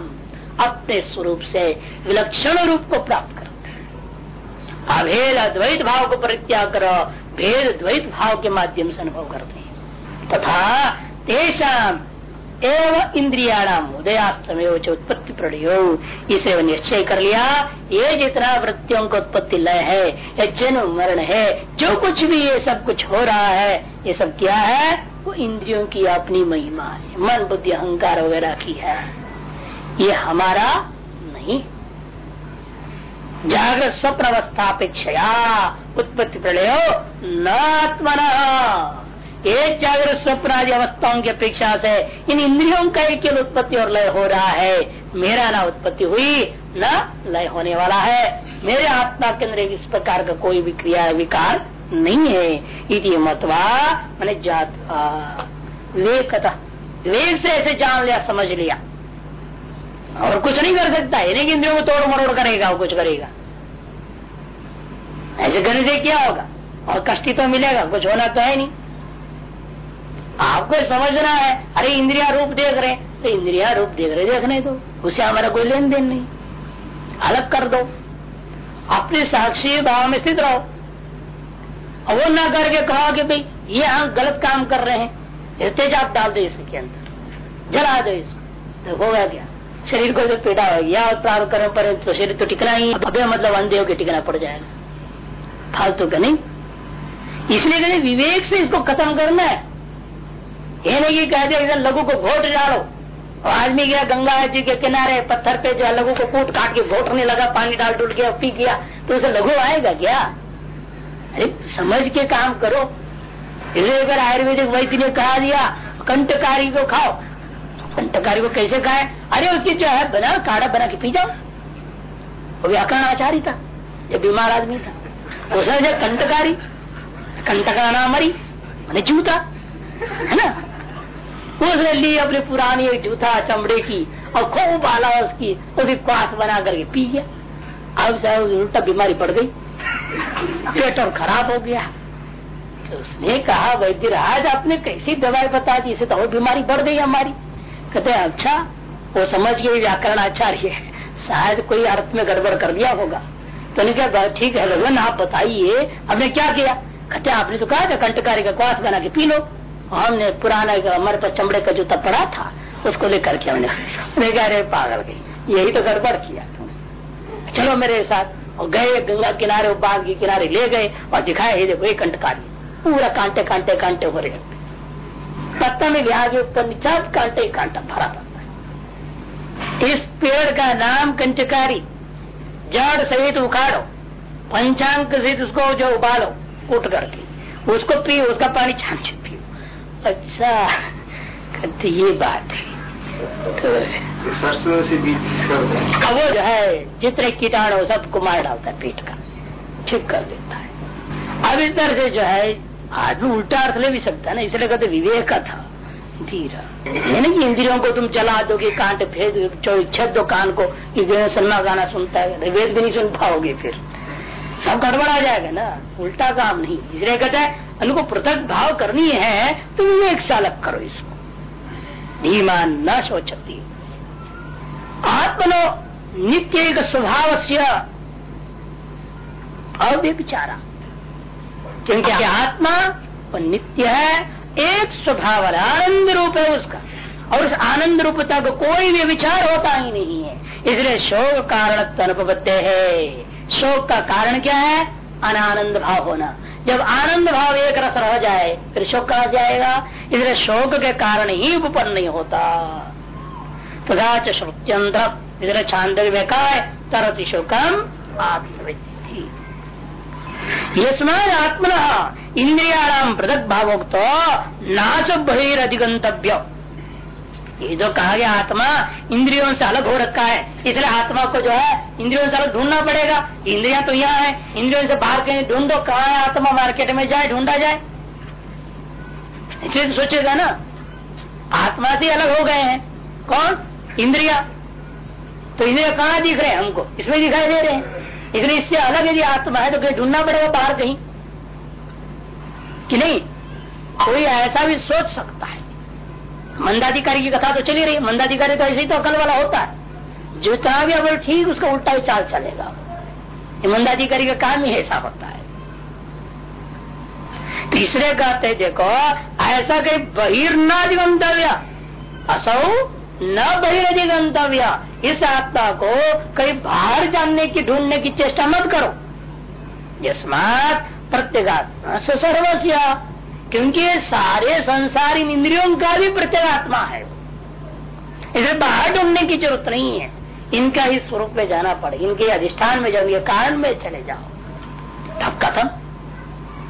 अपने स्वरूप से विलक्षण रूप को प्राप्त करते हैं अभेद अद्वैत भाव को परित्याग करो, भेद द्वैत भाव के माध्यम से अनुभव करते हैं। तथा तेषाम एवं इंद्रियाणाम उदयास्तमे उत्पत्ति प्रणयो इसे निश्चय कर लिया, ये जितना वृत्तियों का उत्पत्ति लय है, या जन्म मरण है, जो कुछ भी ये सब कुछ हो रहा है, ये सब क्या है? वो इंद्रियों की अपनी महिमा है, मन बुद्धि अहंकार वगैरह की है। ये हमारा नहीं। जागृत स्वप्न अवस्थापेक्षया उत्पत्ति प्रलय न आत्मना एक जागृत स्वप्न आदि अवस्थाओं की अपेक्षा से इन इंद्रियों का एक उत्पत्ति और लय हो रहा है। मेरा ना उत्पत्ति हुई, न लय होने वाला है। मेरे आत्मा के अंदर इस प्रकार का कोई भी क्रिया, विकार नहीं है। इति मतवा मैंने जात विवेकता विवेक से ऐसे जान लिया, समझ लिया। और कुछ नहीं कर सकता। इन्हें इंद्रियों को तोड़ मरोड़ करेगा वो कुछ करेगा। ऐसे करने से क्या होगा? और कष्टी तो मिलेगा, कुछ होना तो है नहीं। आपको समझना है, अरे इंद्रिया रूप देख रहे तो इंद्रिया रूप देख रहे देखने दो। उसे हमारा कोई लेन देन नहीं। अलग कर दो। अपने साक्षी भाव में स्थित रहो। और वो ना करके कहो कि भाई, ये हम गलत काम कर रहे हैं। तेज आप डाल दो इसके अंदर। जला दो इसको। तो होगा क्या? शरीर को जो पीड़ा हो गया और प्रारंभ करने पर तो शरीर तो टिकना ही अभी मतलब अंधे होकर टिकना पड़ जाएगा। फालतू का नहीं। इसलिए कहते विवेक से इसको खत्म करना है। ये नहीं कि कहते लघु को घोट डालो। और आदमी गया, गंगा जी के किनारे, पत्थर पे जो, लघु को कूट काट के घोटने लगा, पानी डाल डुल के पी गया तो उसे लघु आएगा क्या? अरे, समझ के काम करो। इसलिए अगर आयुर्वेदिक वैद्य ने कहा दिया कंटकारी को खाओ कंटकारी को कैसे खाए? अरे उसकी जो है, बना, काढ़ा बना के पी जाओ। वो व्याकरण आचार्य था। जो बीमार आदमी था। उसने जो कंटकारी कंटका नाम मरी, मैंने जूता। है ना? उसने ली अपनी पुरानी जूता चमड़े की और खूब आला उसकी उसकी क्वास बना करके पी गया। अब से उल्टा बीमारी पड़ गई। पेट और खराब हो गया। तो उसने कहा, वैद्य राज, आपने कैसी दवाई बता दी? इसे तो और बीमारी बढ़ गई हमारी। कहते अच्छा वो समझ गए, व्याकरण आचार्य है। शायद कोई अर्थ में गड़बड़ कर दिया होगा। तो नहीं क्या ठीक है, भगवान, आप बताइए हमने क्या किया? कहते आपने तो कहा था, कंटकारी का क्वास बना के पी लो। हमने पुराना हमारे पास चमड़े का जूता पड़ा था, उसको लेकर के हमने अरे, पागल गई, यही तो गड़बड़ किया तुम चलो मेरे साथ। और गए, गंगा किनारे बाग के किनारे ले गए और दिखाए देखो, ये कंटकारी पूरा कांटे कांटे कांटे हो रहे पत्ता में भी आगे ऊपर नीचा कांटे कांटा भरा पड़ता है। इस पेड़ का नाम कंचकारी। जड़ सहित उखाड़ो। पंचांग सहित उसको जो उबालो कूट करके। उसको पियो उसका पानी छान पियो। अच्छा कहते ये बात है। तो सरसों से अब वो जो है जितने कीटाणु सबको मार डालता है पेट का। ठीक कर देता है। अब इस तरह से जो है आदमी उल्टा अर्थ ले भी सकता है ना, इसलिए कहते विवेक का था, धीरा। नहीं कि इंद्रियों को तुम चला दो कि कांटे फेंक छत दो कान को कि सन्ना, गाना सुनता है वेद भी नहीं सुन पाओगे फिर। सब गड़बड़ जाएगा ना, उल्टा काम नहीं। इसलिए कहते हैं उनको पृथक भाव करनी है तो विवेक से अलग करो इसको। धीमान न सोचती। आत्मनो नित्य एक स्वभाव से अव्यचारा क्योंकि आत्मा वो नित्य है, एक स्वभाव आनंद रूप है उसका। और उस आनंद रूपता को कोई भी विचार होता ही नहीं है। इसलिए शोक कारण अनुपत्य है। शोक का कारण क्या है? अनानंद भाव होना। जब आनंद भाव एक रस रह जाए, फिर शोक कहा जाएगा इसलिए शोक के कारण ही उपपन्न नहीं होता। तथा चुत्यंत्र इसलिए छांद में कहा तरति शोकम आत्मवृत्ति यस्मान आत्मन इंद्रियाणाम पृथक भावोक्त नाच बहिर्धिगंतव्य ये जो कहा गया आत्मा इंद्रियों से अलग हो रखा है। इसलिए आत्मा को जो है इंद्रियों से अलग ढूंढना पड़ेगा। इंद्रिया तो यहाँ है, इंद्रियों से बाहर कहीं ढूंढो, कहा है आत्मा मार्केट में जाए, ढूंढा जाए। इसलिए तो सोचेगा ना, आत्मा से अलग हो गए हैं। कौन? इंद्रिया। तो इंद्रिया कहाँ दिख रहे हैं हमको? इसमें दिखाई दे रहे हैं। इसलिए इससे अलग यदि आत्मा है तो कहीं ढूंढना पड़ेगा बाहर कहीं। कि नहीं, कोई ऐसा भी सोच सकता है। मंदाधिकारी की कथा तो चली रही मंदाधिकारी तो ऐसे ही तो अकल वाला होता है। जितना भी अगर ठीक, उसका उल्टा ही चाल चलेगा। मंदाधिकारी का काम ही ऐसा होता है। तीसरे कहते देखो, ऐसा कहीं बहिर्नादि गंतव्य। असौ न बहिरधि गंतव्य, इस आत्मा को कहीं बाहर जानने की, ढूँढने की चेष्टा मत करो। जिसमात प्रत्येगात्मा से सर्वस्या, क्योंकि सारे संसार इन इंद्रियों का भी प्रत्येगात्मा है। इसे बाहर ढूँढने की ज़रूरत नहीं है। इनका ही स्वरूप में जाना पड़े, इनके अधिष्ठान में जाओ कारण में चले जाओ। तब कथम?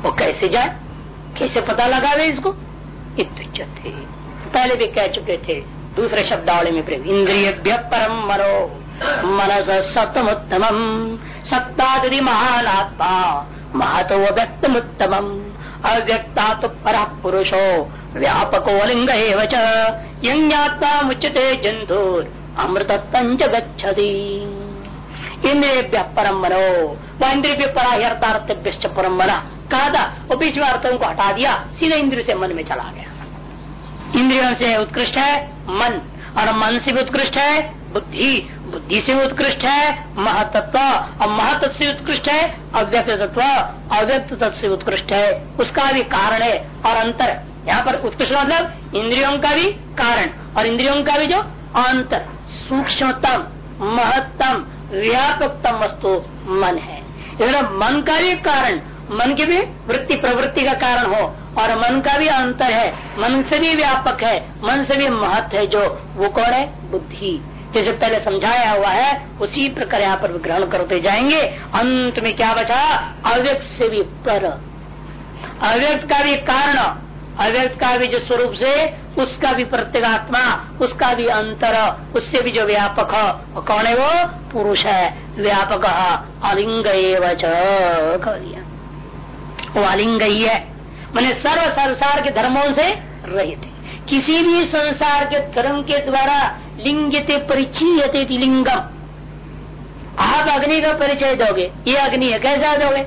वो कैसे जाए? कैसे पता लगावे इसको? थे पहले भी कह चुके थे दूसरे शब्दावली में प्रेम इंद्रिय परम मरो मनस सतमुत्तम सत्ता महान आत्मा महतो व्यक्तम उत्तम अव्यक्ता तो पर पुरुषो। व्यापको लिंग यज्ञात्मा मुच्यते जंतुर अमृतत्व गच्छति। इंद्रिय परम मनो। वह इंद्रिय परा परम मना। कहा था वो बीच में अर्थों को हटा दिया सीधे इंद्रिय से मन में चला गया। इंद्रियों से उत्कृष्ट है, मन। और मन से भी उत्कृष्ट है, बुद्धि। बुद्धि से उत्कृष्ट है, महतत्व। और महतत्व से उत्कृष्ट है अव्यक्त तत्व अव्यक्त तत्व से उत्कृष्ट है। उसका भी कारण है, और अंतर। यहाँ पर उत्कृष्ट मतलब इंद्रियों का भी कारण। और इंद्रियों का भी जो अंतर। सूक्ष्मतम, महत्तम, व्यापकतम वस्तु मन है। मन का भी कारण, मन की भी वृत्ति प्रवृत्ति का कारण हो। और मन का भी अंतर है। मन से भी व्यापक है, मन से भी महत्व है जो वो कौन है? बुद्धि। जैसे पहले समझाया हुआ है, उसी प्रकार यहाँ पर ग्रहण करते जाएँगे। अंत में क्या बचा? अव्यक्त से भी पर। अव्यक्त का भी कारण, अव्यक्त का भी जो स्वरूप से, उसका भी प्रत्येगात्मा, उसका भी अंतर, उससे भी जो व्यापक है कौन है वो? पुरुष है। व्यापक, अलिंग वो अलिंग ही है। मैंने सर्व संसार के धर्मों से रहित है। किसी भी संसार के धर्म के द्वारा लिंगते परिचय लिंगम। आप अग्नि का परिचय दोगे, ये अग्नि है, कैसा दोगे?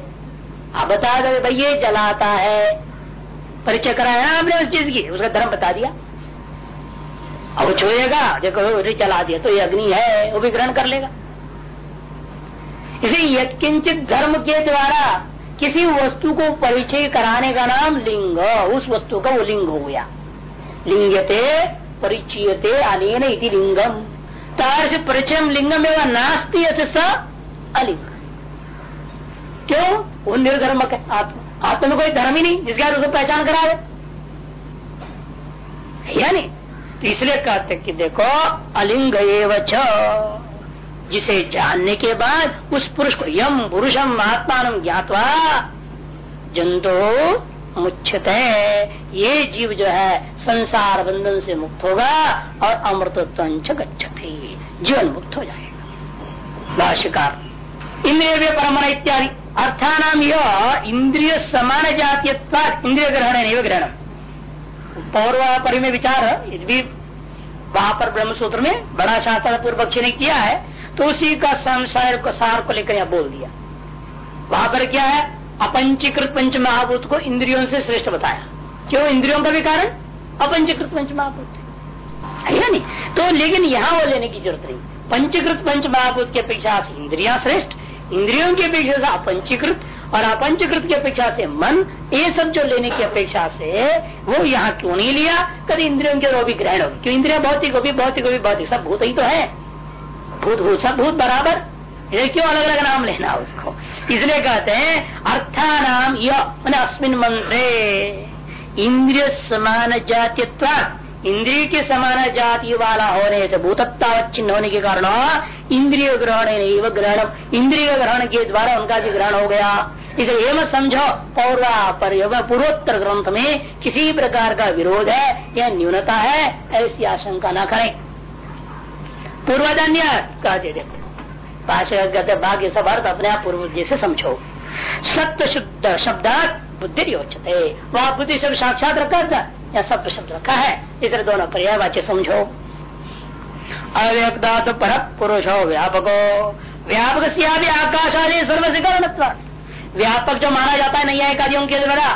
आप बता दोगे, भाई ये जलाता है। परिचय कराया आपने उस चीज़ की, उसका धर्म बता दिया। अब छुएगा, देखो चला दिया तो ये अग्नि है, वो भी ग्रहण कर लेगा। इसे यकिंचित धर्म के द्वारा किसी वस्तु को परिचय कराने का नाम लिंग। उस वस्तु का वो लिंग हो गया। लिंगते परिचयते, अनेन इति लिंगम। तार से परिचय लिंगम एवं नास्ती स अलिंग क्यों? वो निर्धर्मक है आत्मा। आत्मा में कोई धर्म ही नहीं, जिसके उसको पहचान करावे। या नहीं? तो इसलिए कहते कि देखो, अलिंग एवं जिसे जानने के बाद उस पुरुष को यम पुरुषम आत्मान ज्ञातवा, जंतु मुच्छत, ये जीव जो है संसार बंधन से मुक्त होगा और अमृतत्व गच्छति, जीवन मुक्त हो जाएगा। भाष्यकार इंद्रिय परमण इत्यादि, अर्थानाम यह इंद्रिय समान जातीय इंद्रिय ग्रहण नहीं ग्रहण पौर्व परि में विचार भी वहाँ पर ब्रह्म सूत्र में बड़ा शास्त्र पूर्व पक्षी ने किया है तो उसी का संसार को सार को लेकर यहाँ बोल दिया। वहाँ पर क्या है? अपंचीकृत पंच महाभूत को इंद्रियों से श्रेष्ठ बताया। क्यों? इंद्रियों का भी कारण? अपंचीकृत पंच महाभूत है नहीं? तो लेकिन यहाँ वो लेने की ज़रूरत नहीं। पंचीकृत पंच महाभूत की अपेक्षा से इंद्रिया श्रेष्ठ, इंद्रियों की अपेक्षा से अपंचीकृत और अपंचकृत की अपेक्षा से मन, ये सब जो लेने की अपेक्षा से वो यहाँ क्यों नहीं लिया? कभी इंद्रियों के भी ग्रहण होगी क्यों? इंद्रिया भौतिक होगी भौतिक होगी भौतिक, सब भूत ही तो है। भूत भूत, सब भूत बराबर। ये क्यों अलग अलग नाम लेना उसको। इसलिए कहते हैं अर्था नाम यह अस्मिन मंत्रे। इंद्रिय समान जातित्व इंद्रिय के समान जाति वाला होने से भूतत्ता चिन्ह होने के कारण इंद्रिय ग्रहण ग्रहण इंद्रिय ग्रहण के द्वारा उनका भी ग्रहण हो गया। इसे मत समझो, पौरा पर पूर्वोत्तर ग्रंथ में किसी प्रकार का विरोध है, या न्यूनता है, ऐसी आशंका न करें। पूर्वजन्य कह दे देखो भाषा कहते भाग्य सब अर्थ अपने आप पूर्व जैसे समझो। सत्य शुद्ध शब्दात बुद्धि योचते वह बुद्धि शब्द साक्षात रखा था, या सत्य शब्द रखा है, इसलिए दोनों पर्याय वाच्य समझो। अव्यक्ता तो पर पुरुष हो व्यापको। व्यापक से आकाश आदि सर्व से व्यापक जो माना जाता है नैया एकादियों के द्वारा,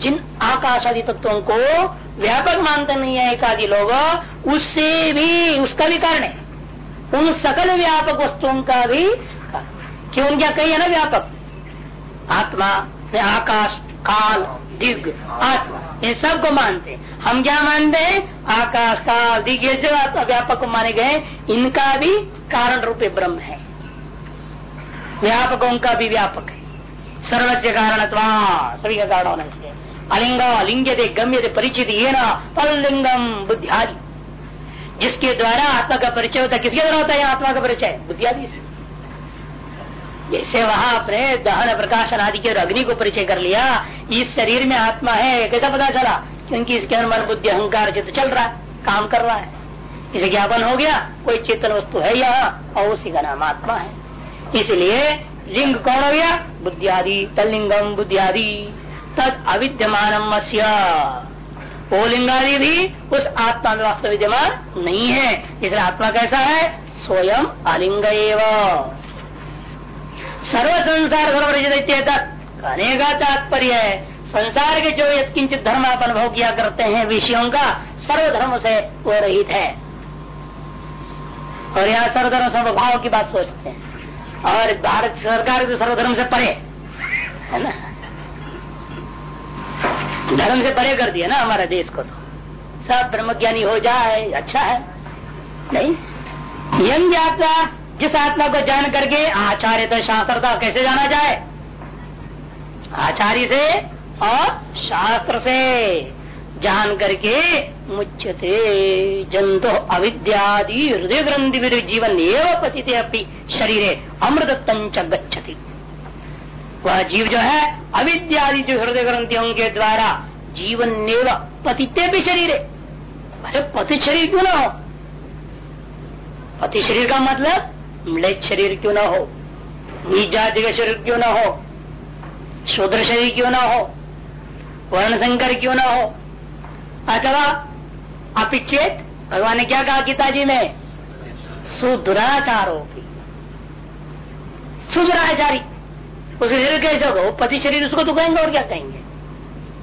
जिन आकाश आदि तत्वों को व्यापक मानते है एकादि लोग, उससे भी, उसका भी कारण है। उन सकल व्यापक वस्तुओं का भी क्यों क्या कही है ना व्यापक? आत्मा आकाश, काल दिग्ग आत्मा इन सबको मानते हैं। हम क्या मानते हैं? आकाश, काल दिग्ग जो व्यापक को माने गए, इनका भी कारण रूपे ब्रह्म है। व्यापकों का भी व्यापक है। सर्वस्य कारण सभी का कारण होने से अलिंग अलिंग दे गम्य दे परिचित ये ना तलिंगम बुद्धियादि जिसके द्वारा आत्मा का परिचय होता है। किसके द्वारा होता है? आत्मा का परिचय। बुद्धियादि से। जैसे वहाँ अपने दहन, प्रकाशन आदि के अग्नि को परिचय कर लिया, इस शरीर में आत्मा है कैसा पता चला? क्योंकि इसके अंदर मन बुद्धि, अहंकार चित्र चल रहा है, काम कर रहा है। इसे ज्ञापन हो गया, कोई चेतन वस्तु है यहाँ, और उसी का नाम आत्मा है। इसलिए लिंग कौन हो गया? बुद्धियादि। तलिंगम बुद्धियादि। तद अविद्यमान वो लिंगादि भी उस आत्मा में वास्तव विद्यमान नहीं है। इसलिए आत्मा कैसा है? स्वयं अलिंग सर्व संसार सर्वरचित कहने का तात्पर्य है, संसार के जो यत्किंचित धर्म आप अनुभव किया करते हैं, विषयों का सर्वधर्म से वो रहित है। और यहाँ सर्वधर्म स्वभाव की बात सोचते हैं। और भारत सरकार तो सर्वधर्म से परे है ना? धर्म से परे कर दिया ना हमारे देश को तो। सब ब्रह्मज्ञानी हो जाए अच्छा है। नहीं? यम जिस आत्मा को जान करके आचार्य तो शास्त्र था कैसे जाना जाए? आचार्य से और शास्त्र से जान करके मुच्यते जंतु अविद्यादि हृदय ग्रंथि जीवन एवं पतिते अपनी शरीर अमृत गच्छति। वह जीव जो है अविद्यादि जो हृदय ग्रंथियों के द्वारा जीवन नेव पतिते भी शरीर। अरे पति शरीर क्यों ना हो? पति शरीर का मतलब मृत शरीर क्यों ना हो? नीच जाति का शरीर क्यों ना हो? शूद्र शरीर क्यों ना हो? वर्ण संकर क्यों ना हो? अथवा अपिचेत भगवान ने क्या कहा गीता जी में? सुदुराचारों की सुदुराचारी। उसके शरीर कैसे होगा वो पति शरीर, उसको तो कहेंगे और क्या कहेंगे?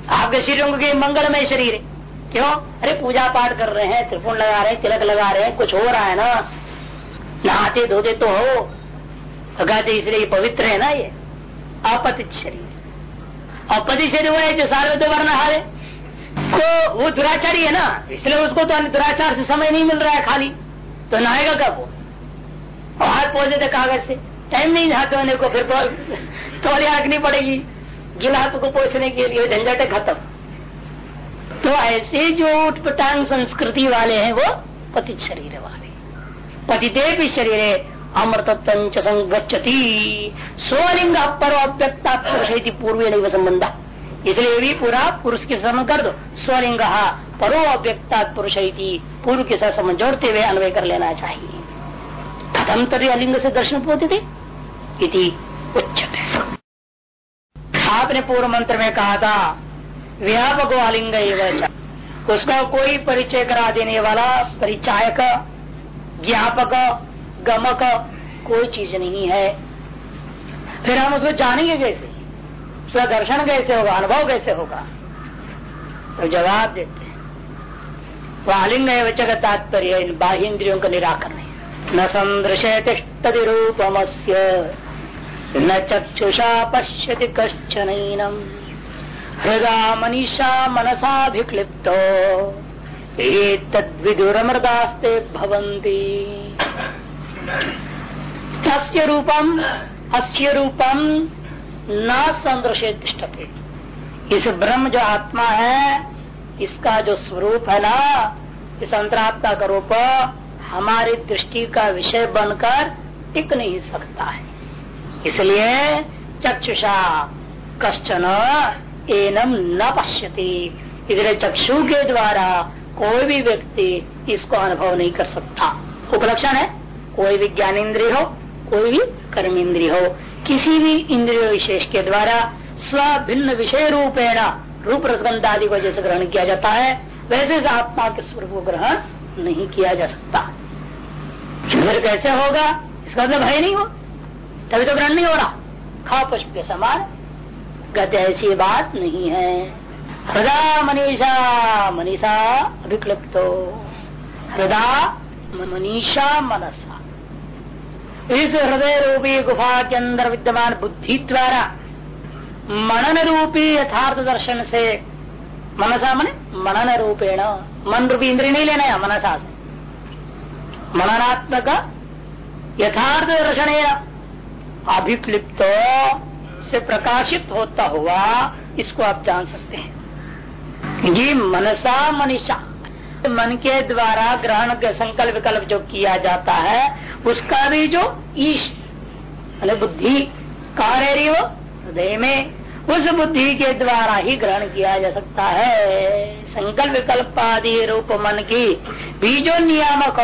आपके शरीरों को मंगलमय शरीर है। क्यों? अरे पूजा पाठ कर रहे हैं त्रिपुण लगा रहे हैं, तिलक लगा रहे हैं, कुछ हो रहा है ना? नहाते धोते तो हो। तो कहते इसलिए पवित्र है ना ये? अपतित शरीर। अपतित शरीर वो है जो सारे दो बार नहा रहे। तो वो दुराचारी है ना? इसलिए उसको तो दुराचार से समय नहीं मिल रहा है खाली। तो नहाएगा कब वो? हाथ पहुँचे थे कागज़ से। टाइम नहीं हाथ धोने को, फिर तो रखनी पड़ेगी। गिला को पोछने के लिए झंझट खत्म। तो ऐसे जो उठपटांग संस्कृति वाले हैं, वो पतित शरीर वाले। पतिते भी शरीर, अमृतत्व संगति स्वलिंग पर अव्यक्ता पुरुष पूर्व नहीं संबंध। इसलिए भी पूरा पुरुष के समय कर दो। स्वलिंग परो अव्यक्ता पुरुष पूर्व के साथ समझ जोड़ते हुए अन्वय कर लेना चाहिए। कथम तरी अलिंग से दर्शन पोते थे। इति उच्चते आपने पूर्व मंत्र में कहा था, व्यापक अलिंग उसका कोई परिचय करा देने वाला परिचायक, ज्ञापक, गमक, कोई चीज़ नहीं है। फिर हम उसको जानेंगे कैसे? उसका दर्शन कैसे होगा, अनुभव कैसे होगा? तो जवाब देते हैं। वालिंग वचक तात्पर्य इन बाह्य इंद्रियों का निराकरण न संदृश्य तिष्टि रूपम न चक्षुषा पश्यति कश्चन हृदा मनीषा मनसाभिक्लिप्त। भवंती तस्य रूपम, अस्य रूपम न संदृश्य तिष्ठते इस ब्रह्म जो आत्मा है, इसका जो स्वरूप है ना, इस अंतरात्मा का रूप हमारी दृष्टि का विषय बनकर टिक नहीं सकता है। इसलिए चक्षुषा कश्चन एनम न पश्यति। इसलिए चक्षु के द्वारा कोई भी व्यक्ति इसको अनुभव नहीं कर सकता। उपलक्षण है, कोई भी ज्ञान इंद्रिय हो, कोई भी कर्म इंद्रिय हो, किसी भी इंद्रिय विशेष के द्वारा स्व भिन्न विषय रूपेण रूप रसगंध आदि को जैसे ग्रहण किया जाता है, वैसे आत्मा के स्वरूप को ग्रहण नहीं किया जा सकता। फिर कैसे होगा? इसका मतलब है नहीं हो। तभी तो ग्रहण नहीं हो रहा। खा पुष्प के समान। गति ऐसी बात नहीं है। हृदय मनीषा मनीषा अभिक्लिप्तो। हृदय मनीषा मनसा। इस हृदय रूपी गुफा के अंदर विद्यमान बुद्धि द्वारा मनन रूपी यथार्थ दर्शन से मनसा मन मनन रूपेण मन रूपी इंद्रिय नहीं लेना है मनसा से मननात्मक यथार्थ दर्शन अभिक्लिप्त से प्रकाशित होता हुआ इसको आप जान सकते हैं ये मनसा मनीषा मन के द्वारा ग्रहण के संकल्प विकल्प जो किया जाता है उसका भी जो ईश बुद्धि कार्य हृदय में उस बुद्धि के द्वारा ही ग्रहण किया जा सकता है। संकल्प विकल्प आदि रूप मन की बीजो नियामक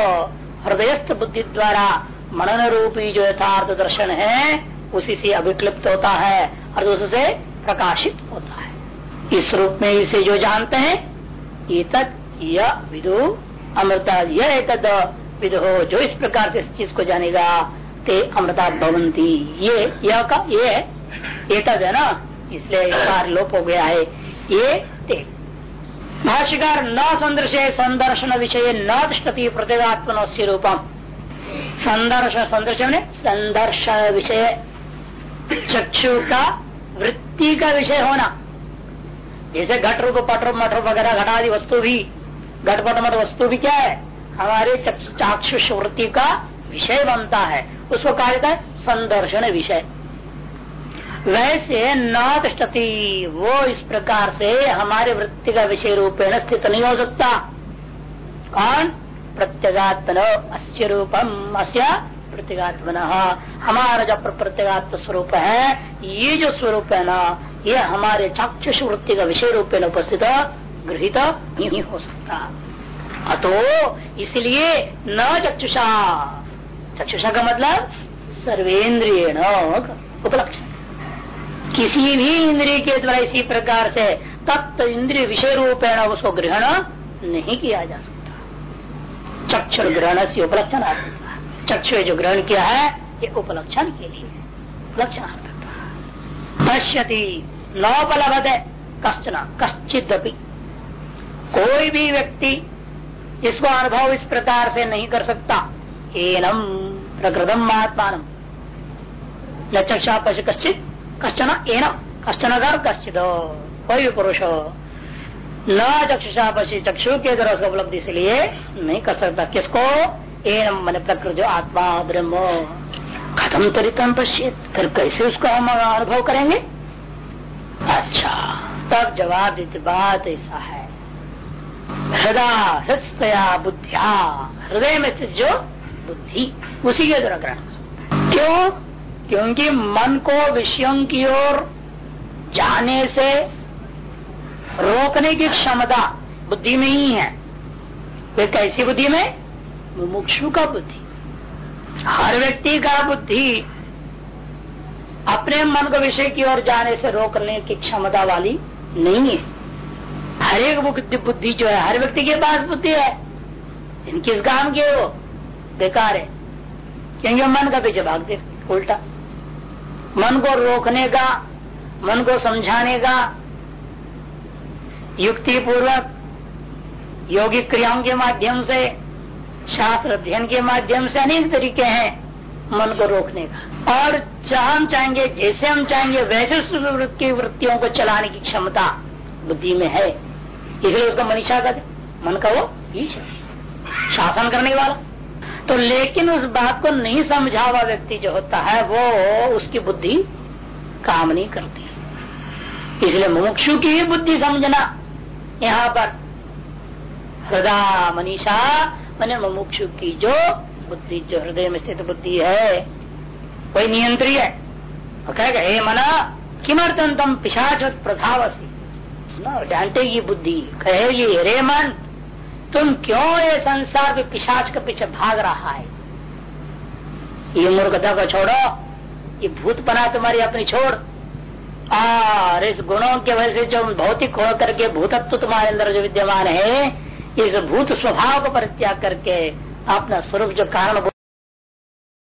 हृदयस्थ बुद्धि द्वारा मनन रूपी जो यथार्थ दर्शन है, उसी से अभिक्लिप्त होता है और उससे प्रकाशित होता है। इस रूप में इसे जो जानते हैं तक यह विदु अमृता यह तद विदु। जो इस प्रकार से इस चीज़ को जानेगा, ते अमृता भवंती ये यह का, ये है। ये है ना? इसलिए कार लोप हो गया है। ये ते। भाष्यकार, न संदर्श, संदर्शन विषय न दृष्टि प्रत्येगात्मन से रूपम। संदर्श संदर्श संदर्श विषय। चक्षु का वृत्ति का विषय होना। जैसे घट रूप पट रूप मठ वगैरह, घटादि वस्तु भी। घटपट मठ वस्तु भी क्या है? हमारे चाक्षुष वृत्ति का विषय बनता है। उसको कहा जाता है संदर्शन विषय। वैसे न तिष्ठती वो इस प्रकार से हमारे वृत्ति का विषय रूपेण स्थित नहीं हो सकता। कौन? प्रत्यगात्मन अस्य रूपम, अस्य प्रत्यगात्मन। हमारा जो प्रत्यगात्म स्वरूप है, ये जो स्वरूप है ना, ये हमारे चाक्षुष वृत्ति का विषय रूपेण उपस्थित, गृहित नहीं हो सकता। अतो इसलिए न चक्षुषा। चक्षुषा का मतलब सर्वेन्द्रिय उपलक्षण। किसी भी इंद्रिय के द्वारा इसी प्रकार से तत्व इंद्रिय विषय रूपेण उसको ग्रहण नहीं किया जा सकता। चक्षुर ग्रहण से उपलक्षण चक्षु जो ग्रहण किया है, ये उपलक्षण के लिए उपलक्षण पश्यति नौपलभत कश्चन कश्चित कोई भी व्यक्ति इसको अनुभव इस प्रकार से नहीं कर सकता। एनम प्रकृतम आत्मान न चक्षा पशु कश्चित कश्चन एनम कश्चन कर कश्चित कोई भी पुरुष। हो न चक्षुषा पशु चक्षु के द्वारा उसको उपलब्धि इसलिए नहीं कर सकता। किसको? एनम मन प्रकृति आत्मा ब्रह्म। खत्म तरीतम पश्चित फिर कैसे उसको हम अनुभव करेंगे? अच्छा तब जवाब देते बात ऐसा है। हृदय हृदया बुद्धिया। हृदय में स्थित जो बुद्धि, उसी के द्वारा ग्रहण क्यों? क्योंकि मन को विषयों की ओर जाने से रोकने की क्षमता बुद्धि में ही है। वे कैसी बुद्धि में? मुमुक्षु का बुद्धि। हर व्यक्ति का बुद्धि अपने मन को विषय की ओर जाने से रोकने की क्षमता वाली नहीं है। हर एक बुद्धि जो है, हर व्यक्ति के पास बुद्धि है। इन किस काम के वो। बेकार है। क्योंकि मन का पीछे भागते उल्टा। मन को रोकने का, मन को समझाने का युक्ति पूर्वक योगिक क्रियाओं के माध्यम से, शास्त्र अध्ययन के माध्यम से अनेक तरीके हैं मन को रोकने का। और जहाँ हम चाहेंगे, जैसे हम चाहेंगे, वैसे की वृत्तियों को चलाने की क्षमता बुद्धि में है। इसलिए उसका मनीषा का मन का वो ईश शासन करने वाला। तो लेकिन उस बात को नहीं समझा हुआ व्यक्ति जो होता है, वो उसकी बुद्धि काम नहीं करती। इसलिए मुमुक्षु की ही बुद्धि समझना। यहाँ पर हृदय मनीषा मैंने मुमुक्षु की जो बुद्धि, जो हृदय में स्थित बुद्धि है वही नियंत्री है? और कहेगा, हे मना किमर्थम तम पिशाच प्रधावसी डांटेगी बुद्धि कहेगी रे मन तुम क्यों ये संसार के पिशाच के पीछे भाग रहा है? ये मूर्खता को छोड़ो। ये भूत बना तुम्हारी अपनी छोड़। और इस गुणों के वजह से जो भौतिक हो करके भूतत्व तुम्हारे अंदर जो विद्यमान है, इस भूत स्वभाव को परित्याग करके अपना स्वरूप जो कारण